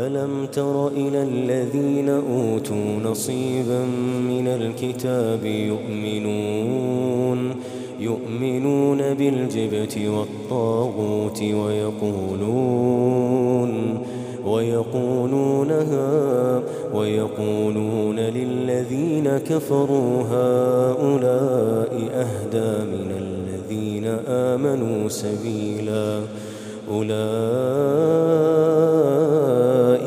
ألم تر إلى الذين أوتوا نصيبا من الكتاب يؤمنون يؤمنون بالجبت والطاغوت ويقولون ويقولون ها ويقولون للذين كفروا هؤلاء أهدى من الذين آمنوا سبيلا أولئك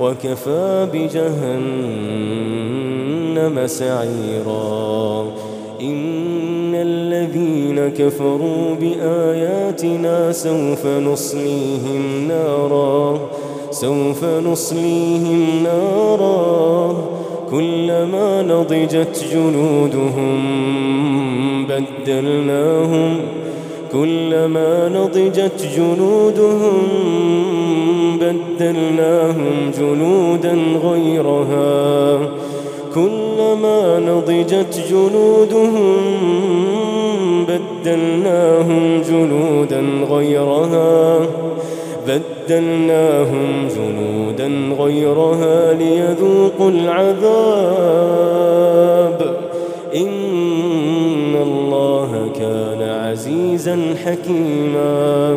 وكفى بجهنم سعيرا. إن الذين كفروا بآياتنا سوف نصليهم نارا. سوف نصليهم نارا. كلما نضجت جنودهم بدلناهم. كلما نضجت جنودهم بدلناهم جنودا غيرها. كلما نضجت جنودهم بدلناهم جنودا غيرها. بدلناهم جنودا غيرها ليذوقوا العذاب. إن الله كان عزيزا حكيما.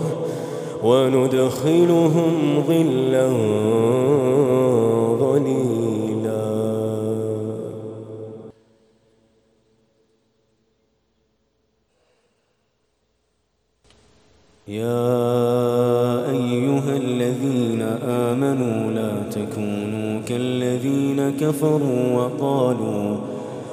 وندخلهم ظلا ظليلا يا أيها الذين آمنوا لا تكونوا كالذين كفروا وقالوا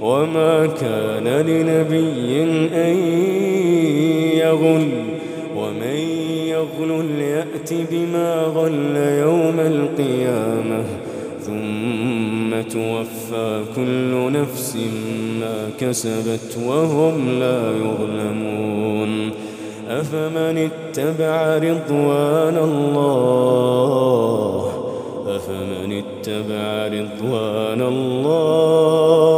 وما كان لنبي أن يغل ومن يغل يأت بما غل يوم القيامة ثم توفى كل نفس ما كسبت وهم لا يظلمون أفمن اتبع رضوان الله أفمن اتبع رضوان الله